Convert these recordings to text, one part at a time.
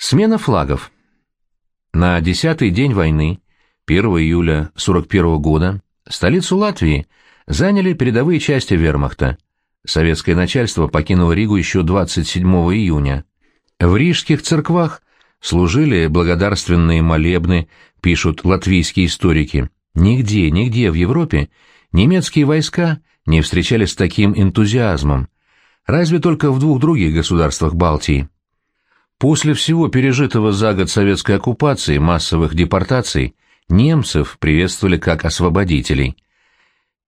Смена флагов. На десятый день войны, 1 июля 41 года, столицу Латвии заняли передовые части вермахта. Советское начальство покинуло Ригу еще 27 июня. В рижских церквах служили благодарственные молебны, пишут латвийские историки. Нигде, нигде в Европе немецкие войска не встречались с таким энтузиазмом, разве только в двух других государствах Балтии. После всего пережитого за год советской оккупации массовых депортаций немцев приветствовали как освободителей.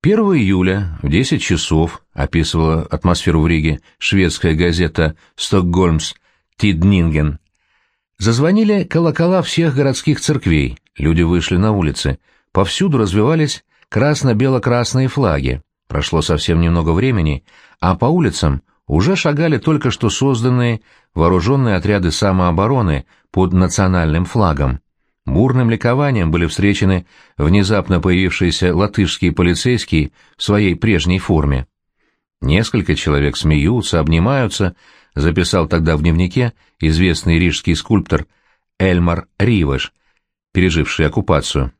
1 июля в 10 часов описывала атмосферу в Риге шведская газета «Стокгольмс Тиднинген». Зазвонили колокола всех городских церквей, люди вышли на улицы, повсюду развивались красно-бело-красные флаги. Прошло совсем немного времени, а по улицам уже шагали только что созданные вооруженные отряды самообороны под национальным флагом. Бурным ликованием были встречены внезапно появившиеся латышские полицейские в своей прежней форме. Несколько человек смеются, обнимаются, записал тогда в дневнике известный рижский скульптор Эльмар Риваш, переживший оккупацию.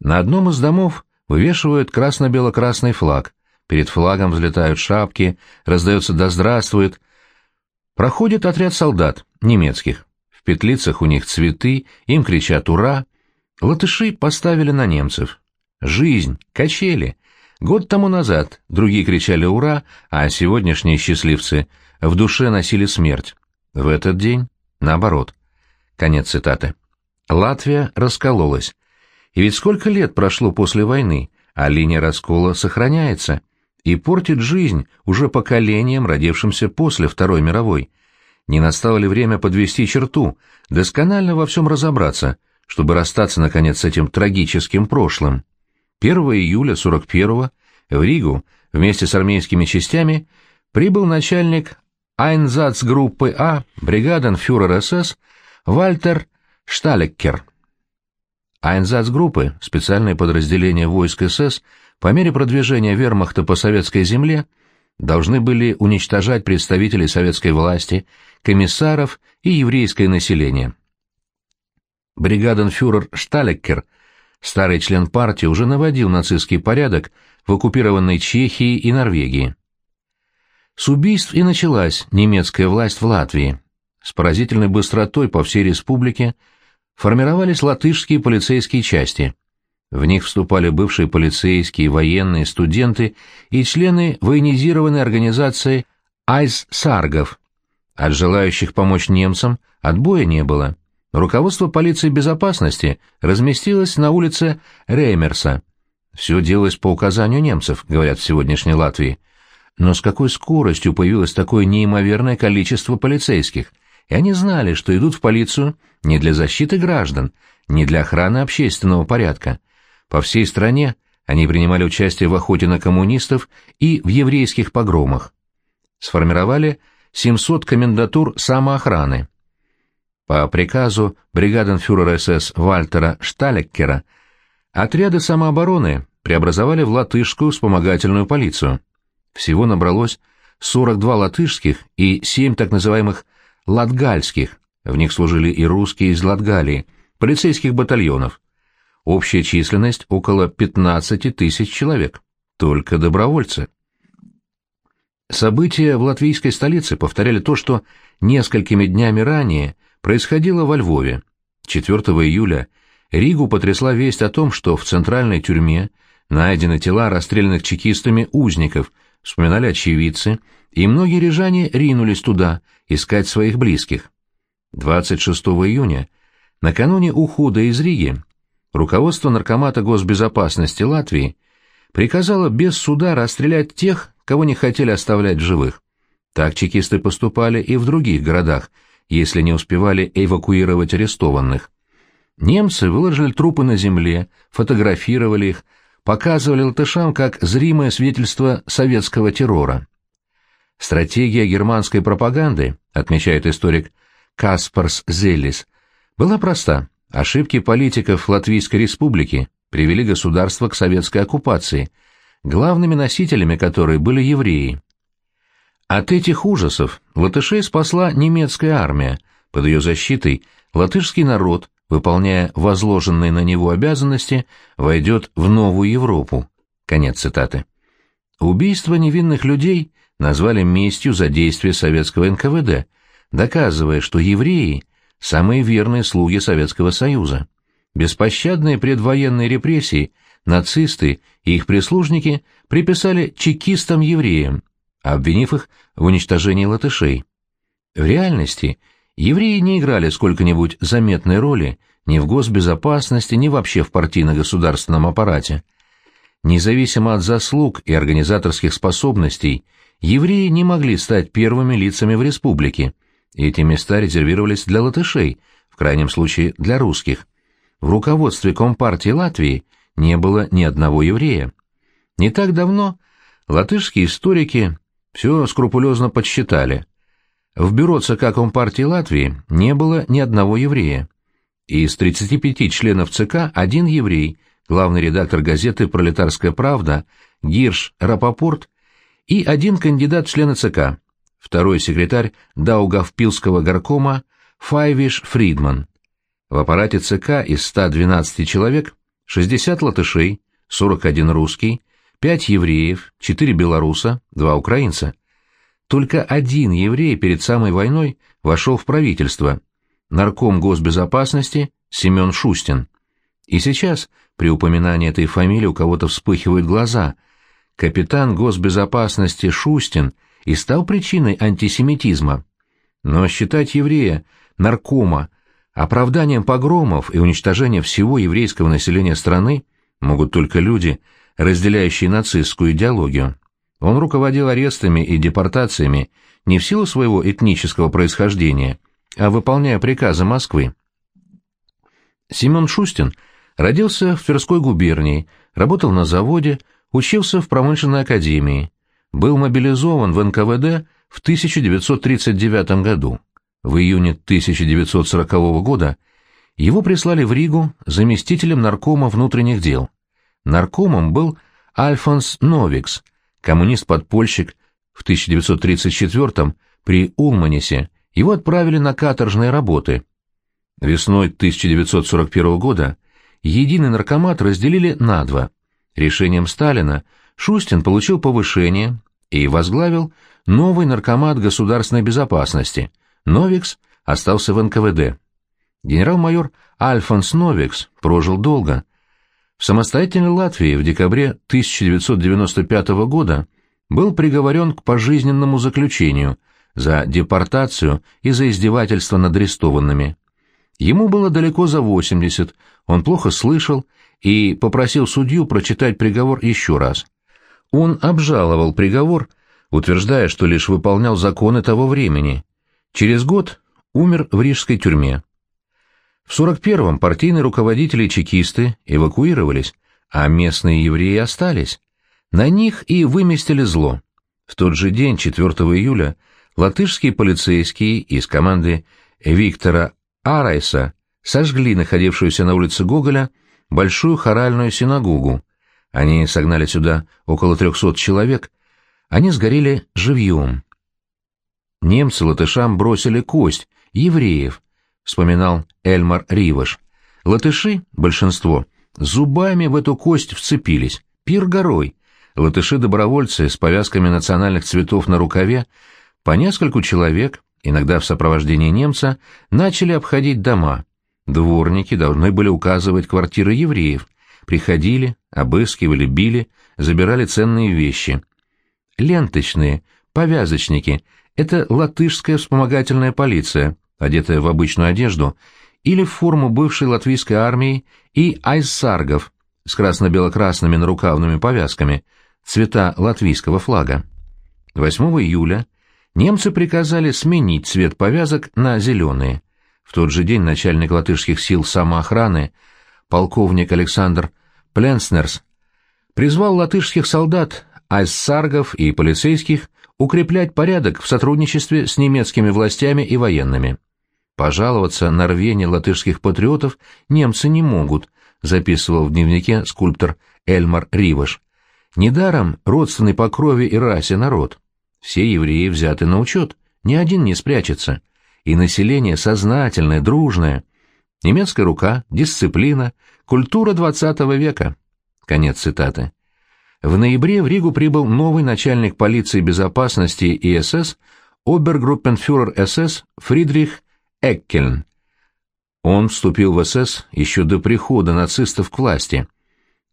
На одном из домов вывешивают красно-бело-красный флаг, Перед флагом взлетают шапки, раздается «Да здравствует!». Проходит отряд солдат, немецких. В петлицах у них цветы, им кричат «Ура!». Латыши поставили на немцев. Жизнь, качели. Год тому назад другие кричали «Ура!», а сегодняшние счастливцы в душе носили смерть. В этот день наоборот. Конец цитаты. Латвия раскололась. И ведь сколько лет прошло после войны, а линия раскола сохраняется и портит жизнь уже поколениям, родившимся после Второй мировой. Не настало ли время подвести черту, досконально во всем разобраться, чтобы расстаться, наконец, с этим трагическим прошлым? 1 июля 41-го в Ригу вместе с армейскими частями прибыл начальник Айнзацгруппы А, бригаденфюрер СС Вальтер Шталеккер. Айнзацгруппы, специальное подразделение войск СС, по мере продвижения вермахта по советской земле должны были уничтожать представителей советской власти, комиссаров и еврейское население. Бригаденфюрер Шталеккер, старый член партии, уже наводил нацистский порядок в оккупированной Чехии и Норвегии. С убийств и началась немецкая власть в Латвии. С поразительной быстротой по всей республике формировались латышские полицейские части – в них вступали бывшие полицейские, военные, студенты и члены военизированной организации «Айс-Саргов». От желающих помочь немцам отбоя не было. Руководство полиции безопасности разместилось на улице Реймерса. Все делалось по указанию немцев, говорят в сегодняшней Латвии. Но с какой скоростью появилось такое неимоверное количество полицейских? И они знали, что идут в полицию не для защиты граждан, не для охраны общественного порядка, по всей стране они принимали участие в охоте на коммунистов и в еврейских погромах. Сформировали 700 комендатур самоохраны. По приказу бригаденфюрера СС Вальтера Шталеккера отряды самообороны преобразовали в латышскую вспомогательную полицию. Всего набралось 42 латышских и 7 так называемых латгальских, в них служили и русские из Латгалии, полицейских батальонов. Общая численность около 15 тысяч человек. Только добровольцы. События в латвийской столице повторяли то, что несколькими днями ранее происходило во Львове. 4 июля Ригу потрясла весть о том, что в центральной тюрьме найдены тела расстрелянных чекистами узников, вспоминали очевидцы, и многие рижане ринулись туда искать своих близких. 26 июня, накануне ухода из Риги, руководство Наркомата госбезопасности Латвии приказало без суда расстрелять тех, кого не хотели оставлять живых. Так чекисты поступали и в других городах, если не успевали эвакуировать арестованных. Немцы выложили трупы на земле, фотографировали их, показывали латышам как зримое свидетельство советского террора. Стратегия германской пропаганды, отмечает историк Каспарс Зеллис, была проста. Ошибки политиков Латвийской республики привели государство к советской оккупации, главными носителями которой были евреи. От этих ужасов латышей спасла немецкая армия, Под ее защитой латышский народ, выполняя возложенные на него обязанности, войдет в новую Европу. Конец цитаты. Убийство невинных людей назвали местью за действия советского НКВД, доказывая, что евреи – самые верные слуги Советского Союза. Беспощадные предвоенные репрессии нацисты и их прислужники приписали чекистам-евреям, обвинив их в уничтожении латышей. В реальности евреи не играли сколько-нибудь заметной роли ни в госбезопасности, ни вообще в партийно-государственном аппарате. Независимо от заслуг и организаторских способностей, евреи не могли стать первыми лицами в республике. Эти места резервировались для латышей, в крайнем случае для русских. В руководстве Компартии Латвии не было ни одного еврея. Не так давно латышские историки все скрупулезно подсчитали. В бюро ЦК Компартии Латвии не было ни одного еврея. Из 35 членов ЦК один еврей, главный редактор газеты «Пролетарская правда» Гирш Рапопорт и один кандидат в члены ЦК, второй секретарь Даугавпилского горкома Файвиш Фридман. В аппарате ЦК из 112 человек 60 латышей, 41 русский, 5 евреев, 4 белоруса, 2 украинца. Только один еврей перед самой войной вошел в правительство, нарком госбезопасности Семен Шустин. И сейчас, при упоминании этой фамилии, у кого-то вспыхивают глаза. Капитан госбезопасности Шустин и стал причиной антисемитизма. Но считать еврея, наркома, оправданием погромов и уничтожения всего еврейского населения страны могут только люди, разделяющие нацистскую идеологию. Он руководил арестами и депортациями не в силу своего этнического происхождения, а выполняя приказы Москвы. Семен Шустин родился в Тверской губернии, работал на заводе, учился в промышленной академии, был мобилизован в НКВД в 1939 году. В июне 1940 года его прислали в Ригу заместителем наркома внутренних дел. Наркомом был Альфонс Новикс, коммунист-подпольщик в 1934 при Улманесе, его отправили на каторжные работы. Весной 1941 года единый наркомат разделили на два. Решением Сталина Шустин получил повышение и возглавил новый наркомат государственной безопасности. Новикс остался в НКВД. Генерал-майор Альфонс Новикс прожил долго. В самостоятельной Латвии в декабре 1995 года был приговорен к пожизненному заключению за депортацию и за издевательство над арестованными. Ему было далеко за 80, он плохо слышал и попросил судью прочитать приговор еще раз. Он обжаловал приговор, утверждая, что лишь выполнял законы того времени. Через год умер в рижской тюрьме. В 41-м партийные руководители и чекисты эвакуировались, а местные евреи остались. На них и выместили зло. В тот же день, 4 июля, латышские полицейские из команды Виктора Арайса сожгли находившуюся на улице Гоголя большую хоральную синагогу. Они согнали сюда около трехсот человек. Они сгорели живьем. Немцы латышам бросили кость, евреев, вспоминал Эльмар Риваш. Латыши, большинство, зубами в эту кость вцепились, пир горой. Латыши-добровольцы с повязками национальных цветов на рукаве, по нескольку человек, иногда в сопровождении немца, начали обходить дома. Дворники должны были указывать квартиры евреев, приходили, обыскивали, били, забирали ценные вещи. Ленточные, повязочники — это латышская вспомогательная полиция, одетая в обычную одежду, или в форму бывшей латвийской армии и айссаргов с красно-бело-красными нарукавными повязками, цвета латвийского флага. 8 июля немцы приказали сменить цвет повязок на зеленые. В тот же день начальник латышских сил самоохраны, полковник Александр Пленснерс, призвал латышских солдат, айссаргов и полицейских укреплять порядок в сотрудничестве с немецкими властями и военными. Пожаловаться на рвение латышских патриотов немцы не могут, записывал в дневнике скульптор Эльмар Риваш. Недаром родственный по крови и расе народ. Все евреи взяты на учет, ни один не спрячется. и население сознательное, дружное. Немецкая рука, дисциплина, культура XX века. Конец цитаты. В ноябре в Ригу прибыл новый начальник полиции безопасности и СС, обергруппенфюрер СС Фридрих Эккельн. Он вступил в СС еще до прихода нацистов к власти.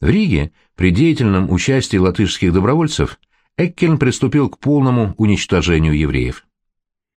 В Риге, при деятельном участии латышских добровольцев, Эккельн приступил к полному уничтожению евреев.